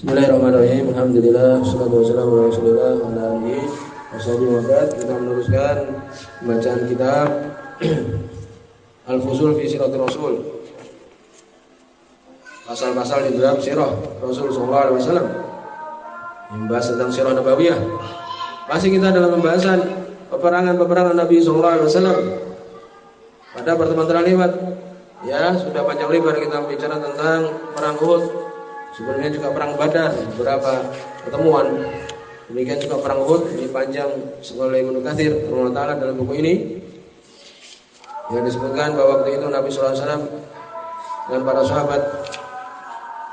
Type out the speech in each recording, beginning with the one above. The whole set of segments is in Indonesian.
Bismillahirrahmanirrahim. Alhamdulillah wassalatu wassalamu ala Rasulillah wa ala alihi wasallam. Kita meneruskan bacaan kitab Al-Fusul fi Siratul Rasul. Pasal-pasal di dalam sirah Rasul sallallahu alaihi wasallam. Membahas tentang sirah nabawiyah. Masih kita dalam pembahasan peperangan-peperangan Nabi sallallahu alaihi wasallam. Pada pertemuan terlewat ya sudah panjang lebar kita bicara tentang perang Uhud Sebelumnya juga perang Badar, beberapa pertemuan. Demikian juga perang Uhud ini panjang oleh Ibnu Katsir Taala dalam buku ini yang disebutkan bahwa waktu itu Nabi SAW dan para sahabat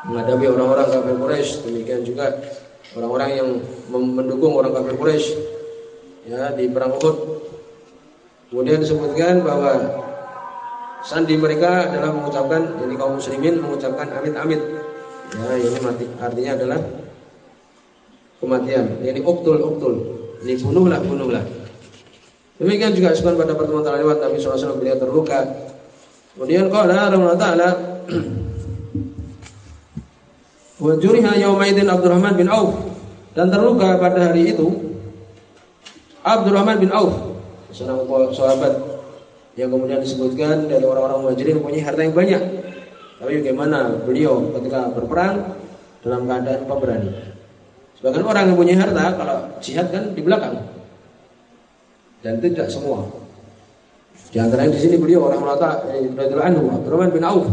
menghadapi orang-orang kafir Quraisy, demikian juga orang-orang yang mendukung orang kafir Quraisy ya di perang Uhud. Kemudian disebutkan bahwa sandi mereka adalah mengucapkan jadi kaum muslimin mengucapkan amit amit Ya, ini mati artinya adalah kematian. Ini uktul uktul. Ini bunuhlah bunuhlah. Demikian juga sebenarnya pada pertemuan terlewat Nabi SAW beliau terluka. Kemudian qala Allah Ta'ala Wa juriha yaumaidin Abdurrahman bin Auf dan terluka pada hari itu Abdurrahman bin Auf seorang sahabat yang kemudian disebutkan dari orang-orang muhajirin mempunyai harta yang banyak tapi bagaimana beliau ketika berperang dalam keadaan pemberani. Sebagian orang yang punya harta kalau jihad kan di belakang. Dan tidak semua. Di antara yang di sini beliau orang melata radhiyallahu anhu Abdurrahman bin Auf.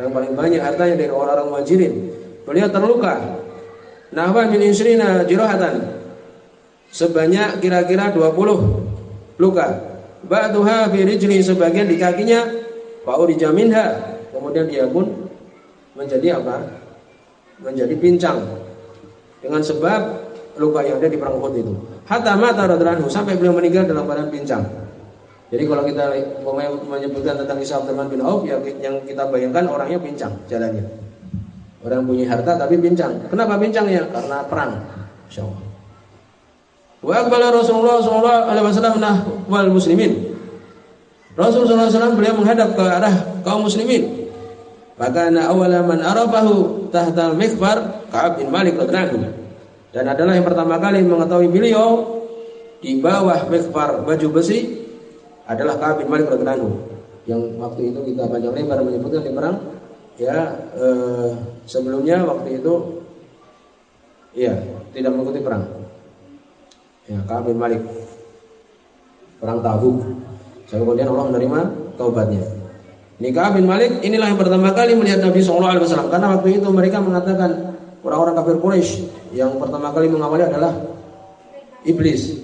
Yang paling banyak hartanya dari orang-orang muhajirin. Beliau terluka. Nahwa min insrina jirahatan. Sebanyak kira-kira 20 luka. Ba'duha fi rijli sebagian di kakinya. Fa'u dijaminha Kemudian dia pun menjadi apa? Menjadi pincang dengan sebab luka yang ada di perang Uhud itu. Hatta mata radhiyallahu sampai beliau meninggal dalam keadaan pincang. Jadi kalau kita menyebutkan tentang kisah Abdurrahman bin Auf ya yang kita bayangkan orangnya pincang jalannya. Orang punya harta tapi pincang. Kenapa pincangnya? Karena perang. Insyaallah. Wa Rasulullah sallallahu alaihi wasallam wal muslimin. Rasulullah SAW beliau menghadap ke arah kaum muslimin. Maka ana awala man arafahu tahtal mikfar Ka'ab bin Malik radhiyallahu Dan adalah yang pertama kali mengetahui beliau di bawah mikfar baju besi adalah Ka'ab bin Malik radhiyallahu yang waktu itu kita panjang lebar menyebutkan di perang ya eh, sebelumnya waktu itu ya tidak mengikuti perang. Ya Ka'ab bin Malik. Perang Tabuk. Kemudian Allah menerima taubatnya Nikah bin Malik inilah yang pertama kali melihat Nabi Shallallahu Alaihi Wasallam karena waktu itu mereka mengatakan orang-orang kafir Quraisy yang pertama kali mengawali adalah iblis,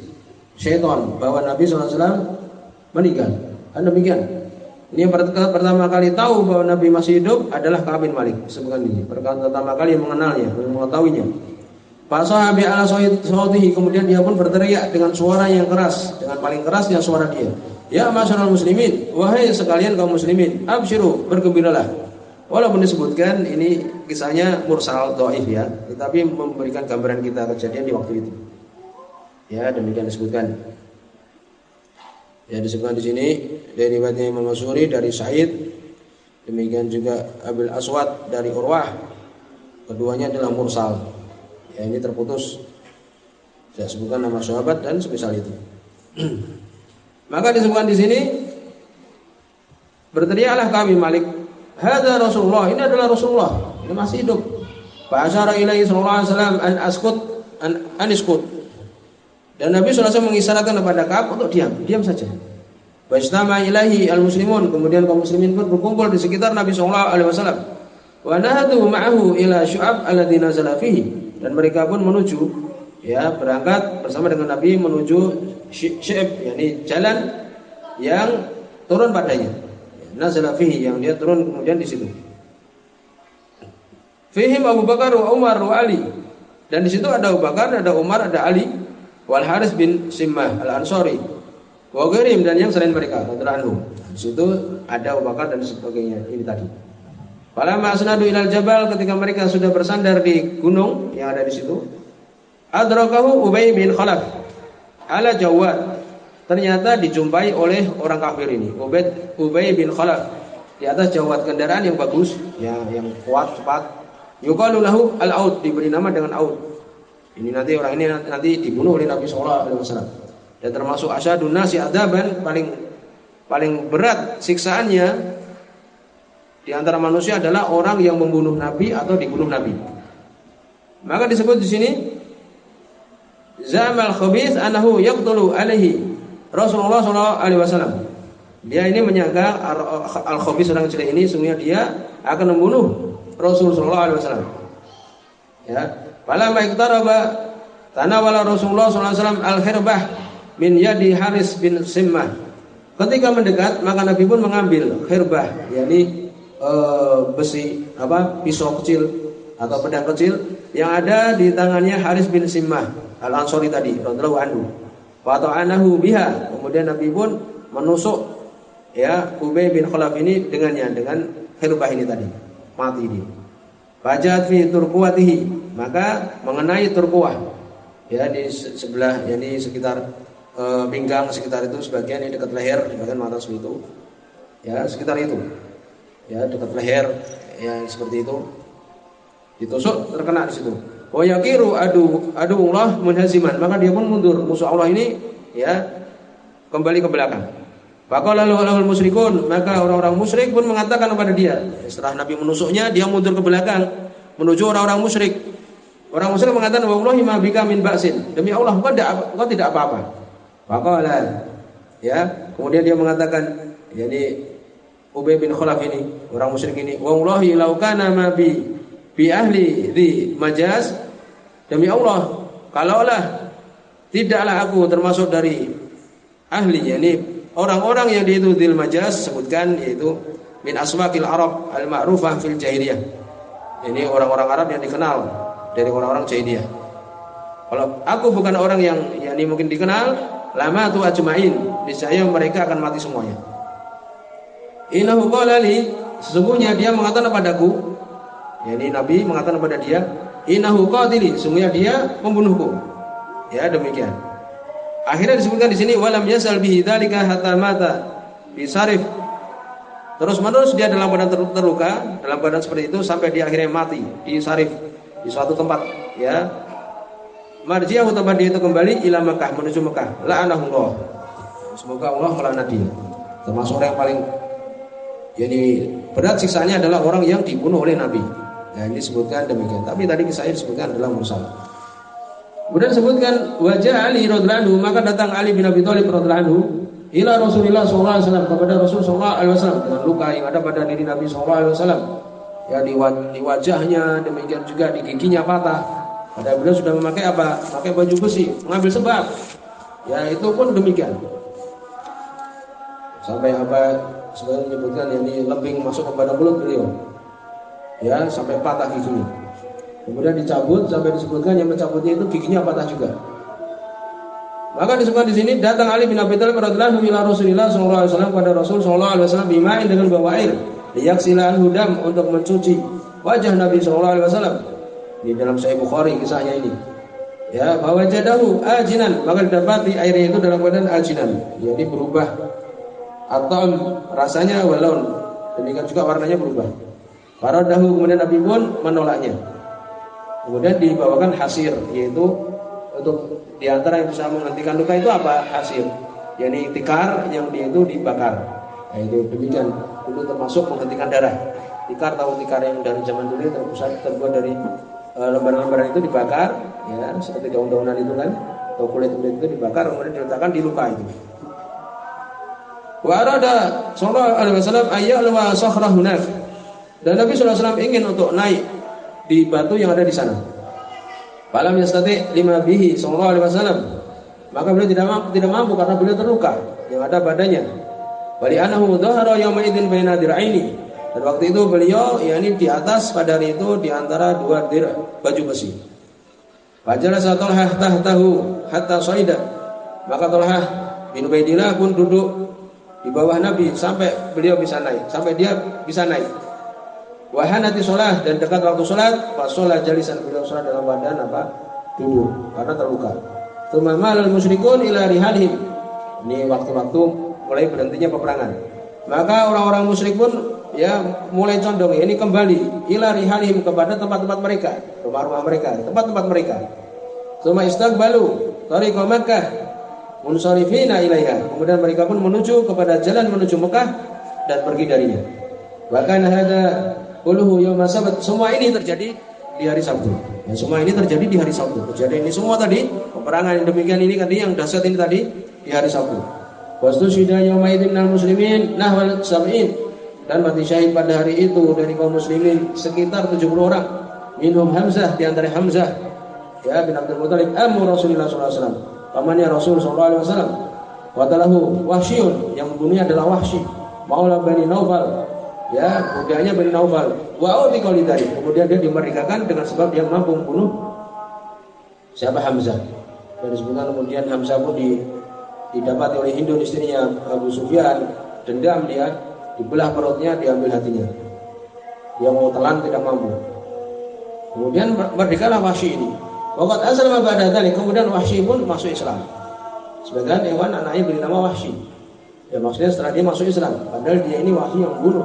syaitan bahwa Nabi Shallallahu Alaihi Wasallam meninggal. Dan demikian. Ini yang pertama kali tahu bahwa Nabi masih hidup adalah Ka'ab bin Malik. Sebutkan ini. Pertama kali mengenalnya, mengetahuinya. Pak sahabi ala sautihi kemudian dia pun berteriak dengan suara yang keras, dengan paling kerasnya suara dia. Ya masyarakat muslimin, wahai sekalian kaum muslimin, absyiru, bergembiralah. Walaupun disebutkan ini kisahnya mursal dhaif ya, tetapi memberikan gambaran kita kejadian di waktu itu. Ya, demikian disebutkan. Ya disebutkan di sini dari riwayatnya Imam Masyuri dari Said, demikian juga Abil Aswad dari Urwah. Keduanya adalah mursal. Ya ini terputus. Saya sebutkan nama sahabat dan sebesar itu. Maka disebutkan di sini berteriaklah kami Malik, "Hadza Rasulullah." Ini adalah Rasulullah. Ini masih hidup. Fa asyara ilaihi sallallahu alaihi wasallam an askut an aniskut. Dan Nabi SAW mengisyaratkan kepada Ka'ab untuk diam, diam saja. Wajtama ilahi al-muslimun, kemudian kaum muslimin pun berkumpul di sekitar Nabi sallallahu alaihi wasallam. Wa nahadu ma'ahu ila syu'ab alladhi nazala fihi. Dan mereka pun menuju ya berangkat bersama dengan Nabi menuju Syib yakni jalan yang turun padanya. Nazala fihi yang dia turun kemudian di situ. Fihim Abu Bakar wa Umar wa Ali. Dan di situ ada Abu Bakar, ada Umar, ada Ali, wal Haris bin Simmah al-Ansari. Wa gharim dan yang selain mereka, radhiyallahu Di situ ada Abu Bakar dan sebagainya. Ini tadi. Pada asnadu ilal jabal ketika mereka sudah bersandar di gunung yang ada di situ, adrakahu Ubay bin Khalaf ala Jawad ternyata dijumpai oleh orang kafir ini Ubaid Ubay bin Khalaf di atas Jawad kendaraan yang bagus ya yang kuat cepat Yuqalu lahu al-aud diberi nama dengan aud. Ini nanti orang ini nanti dibunuh oleh Nabi sallallahu alaihi wasallam. Dan termasuk asyadun nasi adaban paling paling berat siksaannya di antara manusia adalah orang yang membunuh nabi atau dibunuh nabi. Maka disebut di sini Zamal khabith anahu yaqtulu alaihi Rasulullah wasallam. Dia ini menyangka al khabith orang jelek ini sungguhnya dia akan membunuh Rasul sallallahu alaihi wasallam. Ya, Fala ma'iktaraba tanawala Rasulullah alaihi wasallam al-hirbah min yadi Haris bin Simmah. Ketika mendekat, maka Nabi pun mengambil hirbah, yakni e, besi apa pisau kecil atau pedang kecil yang ada di tangannya Haris bin Simmah al-Ansori tadi radhiyallahu anhu. Wa ta'anahu biha. Kemudian Nabi pun menusuk ya Ubay bin Khalaf ini dengannya dengan hirbah ini tadi mati dia. Fajat fi turkuatihi, maka mengenai turkuah. Ya di sebelah yani sekitar e, pinggang sekitar itu sebagian ini dekat leher, bagian mata itu. Ya, sekitar itu. Ya, dekat leher ya seperti itu. Ditusuk terkena di situ. Wa yakiru adu Allah munhaziman, maka dia pun mundur. Musuh Allah ini ya kembali ke belakang. Faqala lahul musyrikun, maka orang-orang musyrik pun mengatakan kepada dia, setelah Nabi menusuknya, dia mundur ke belakang menuju orang-orang musyrik. Orang musyrik mengatakan, "Wallahi ma bika min ba'sin." Demi Allah, engkau tidak engkau tidak apa-apa. Faqala ya, kemudian dia mengatakan, yakni Ubay bin Khalaf ini, orang musyrik ini, "Wallahi law kana ma bi bi ahli di majaz." Demi Allah, kalaulah tidaklah aku termasuk dari ahli yakni Orang-orang yang di itu dil majas sebutkan yaitu min asmaqil Arab al ma'rufah fil jahiliyah. Ini orang-orang Arab yang dikenal dari orang-orang jahiliyah. Kalau aku bukan orang yang yakni mungkin dikenal, lama tu ajmain, niscaya mereka akan mati semuanya. Innahu qala li, sesungguhnya dia mengatakan padaku, yakni Nabi mengatakan kepada dia, innahu qatili, sesungguhnya dia membunuhku. Ya demikian. Akhirnya disebutkan di sini walam yasal bihi dzalika hatta mata bisarif. Terus menerus dia dalam keadaan terluka, dalam keadaan seperti itu sampai dia akhirnya mati di Sarif di suatu tempat ya. Marjiahu tempat dia itu kembali ila Mekah menuju Mekah. La'anahullah. Semoga Allah melaknat dia. Termasuk orang yang paling jadi berat siksanya adalah orang yang dibunuh oleh Nabi. Ya ini disebutkan demikian. Tapi tadi kisahnya disebutkan adalah mursal. Kemudian sebutkan wajah Ali radhiyallahu maka datang Ali bin Abi Thalib radhiyallahu ila Rasulullah wasallam kepada Rasul wasallam dengan luka yang ada pada diri Nabi wasallam. Ya di, di wajahnya demikian juga di giginya patah. Pada beliau sudah memakai apa? Pakai baju besi, mengambil sebab. Ya itu pun demikian. Sampai apa sebenarnya menyebutkan ya, ini lebing masuk kepada mulut beliau. Ya, sampai patah giginya. Kemudian dicabut sampai disebutkan yang mencabutnya itu giginya patah juga. Maka disebutkan di sini datang Ali bin Abi Thalib radhiyallahu anhu Rasulullah sallallahu alaihi wasallam pada Rasul sallallahu alaihi wasallam bimain dengan bawa air liyaksilan hudam untuk mencuci wajah Nabi sallallahu alaihi wasallam. Di dalam Sahih Bukhari kisahnya ini. Ya, bahwa jadahu ajinan, maka didapati airnya itu dalam keadaan ajinan, jadi berubah atau rasanya walaun demikian juga warnanya berubah. Para dahulu kemudian Nabi pun menolaknya. Kemudian dibawakan hasir yaitu untuk di antara yang bisa menghentikan luka itu apa hasir? yakni tikar yang dia itu dibakar. Nah, itu demikian dulu termasuk menghentikan darah. Tikar tahu tikar yang dari zaman dulu terpusat terbuat dari eh, lembaran-lembaran itu dibakar ya seperti daun-daunan itu kan atau kulit-kulit itu dibakar kemudian diletakkan di luka itu. Wa arada sallallahu alaihi wasallam ayyal wa sahrah Dan Nabi wasallam ingin untuk naik di batu yang ada di sana. Falam yastati lima bihi sallallahu alaihi wasallam. Maka beliau tidak mampu, tidak mampu karena beliau terluka yang ada badannya. Wali anahu dhahara yawma idzin baina dir'aini. Dan waktu itu beliau yakni di atas pada hari itu di antara dua dir baju besi. Fajalasa Talhah tahtahu hatta saida. Maka Talhah bin Ubaidillah pun duduk di bawah Nabi sampai beliau bisa naik, sampai dia bisa naik. Wahanati sholat dan dekat waktu sholat, pas sholat jalisan beliau sholat dalam badan apa duduk karena terluka. Tumama al musyrikun ila rihalihim. Ini waktu-waktu mulai berhentinya peperangan. Maka orang-orang musyrik pun ya mulai condong ini kembali ila rihalihim kepada tempat-tempat mereka, rumah-rumah mereka, tempat-tempat mereka. Suma istaqbalu tariqa Makkah munsarifina ilaiha. Kemudian mereka pun menuju kepada jalan menuju Mekah dan pergi darinya. Bahkan ada kulluhu yaum sabat. Semua ini terjadi di hari Sabtu. Ya, semua ini terjadi di hari Sabtu. Kejadian ini semua tadi peperangan yang demikian ini tadi yang dahsyat ini tadi di hari Sabtu. Wastu syida yauma idzin muslimin nahwal sab'in dan mati syahid pada hari itu dari kaum muslimin sekitar 70 orang. Minhum Hamzah di antara Hamzah ya bin Abdul Muthalib amu Rasulullah SAW pamannya Rasul SAW watalahu Wahsyun yang membunuhnya adalah Wahsy Maula Bani Naufal ya budaknya Bani Naufal wa tadi kemudian dia dimerdekakan dengan sebab dia mampu membunuh siapa Hamzah dan disebutkan kemudian Hamzah pun di, didapati oleh Hindu istrinya Abu Sufyan dendam dia dibelah perutnya diambil hatinya dia mau telan tidak mampu kemudian merdekalah Wahsy ini Wakat aslama ba'da dzalik. Kemudian Wahsy pun masuk Islam. Sebagian hewan anaknya beri nama Wahsy. Ya maksudnya setelah dia masuk Islam. Padahal dia ini Wahsy yang bunuh.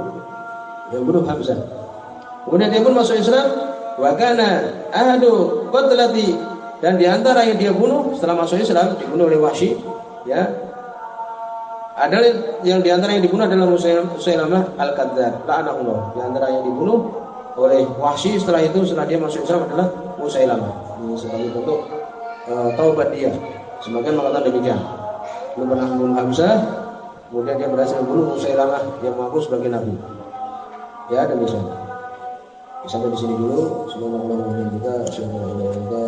Yang bunuh Hamzah. Kemudian dia pun masuk Islam. Wa kana ahadu qatlati dan di antara yang dia bunuh setelah masuk Islam dibunuh oleh Wahsy ya adalah yang di antara yang dibunuh adalah Musailamah Al-Kadzdzab la'anahullah di antara yang dibunuh oleh Wahsy setelah itu setelah dia masuk Islam adalah Musailamah ini sebagai bentuk uh, taubat dia. Sebagian mengatakan demikian. Belum pernah membunuh Hamzah, kemudian dia berhasil membunuh Musailamah yang mengaku sebagai nabi. Ya demikian. Sampai di sini dulu. Semoga Allah kita. Semoga Allah kita.